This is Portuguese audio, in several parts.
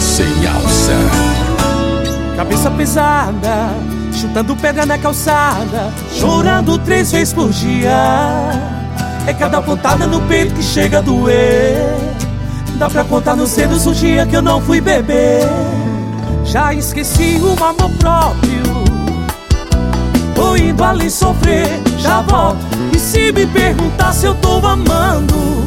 sem alça. Cabeça pesada, chutando pedra na calçada, chorando três vezes por dia. É cada pontada no peito que chega a doer. Dá pra contar nos dedos o dia que eu não fui beber. Já esqueci o amor próprio. Tô indo ali sofrer, já volto. E se me perguntar se eu tô amando,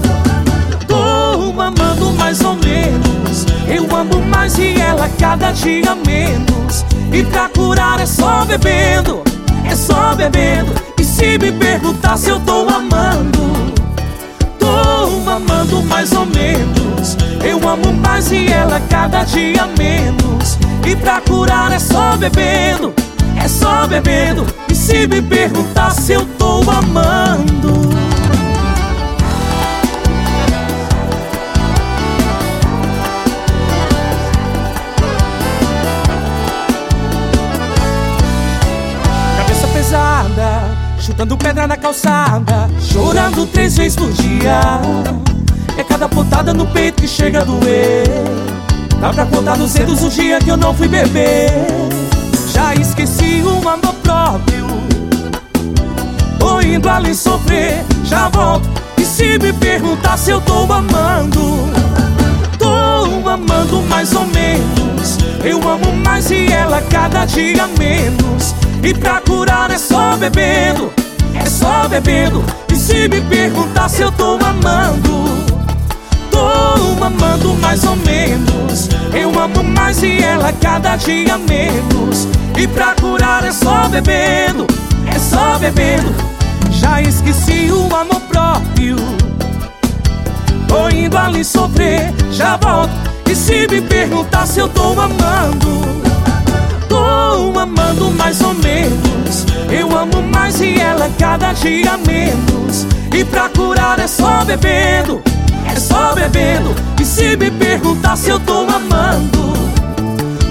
e ela cada dia menos. E pra curar é só bebendo, é só bebendo. E se me perguntar se eu tô amando, tô amando mais ou menos. Eu amo mais e ela cada dia menos. E pra curar é só bebendo, é só bebendo. E se me perguntar se eu chutando pedra na calçada, chorando três vezes por dia. É cada pontada no peito que chega a doer. Dá pra contar nos dedos o dia que eu não fui beber. Já esqueci o amor próprio. Tô indo ali sofrer, já volto. E se me perguntar se eu tô amando, tô amando mais ou menos. Eu amo mais e ela cada dia menos. E pra curar é só bebendo, é só bebendo. E se me perguntar se eu tô amando, tô amando mais ou menos. Eu amo mais e ela cada dia menos. E pra curar é só bebendo, é só bebendo. Já esqueci o amor próprio. Tô indo ali sofrer, já volto. E se me perguntar se eu tô amando, tô amando mais ou menos. Eu amo mais e ela cada dia menos. E pra curar é só bebendo, é só bebendo. E se me perguntar se eu tô amando,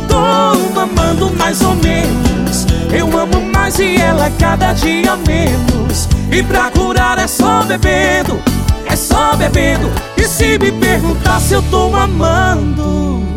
tô amando mais ou menos. Eu amo mais e ela cada dia menos. E pra curar é só bebendo, é só bebendo. E se me perguntar se eu tô amando.